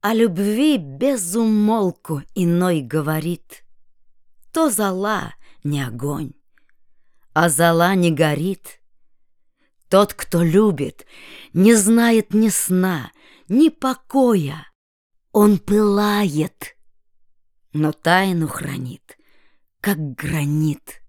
О любви без умолку иной говорит. То зала не огонь, а зала не горит. Тот, кто любит, не знает ни сна, ни покоя. Он пылает, но тайну хранит, как гранит.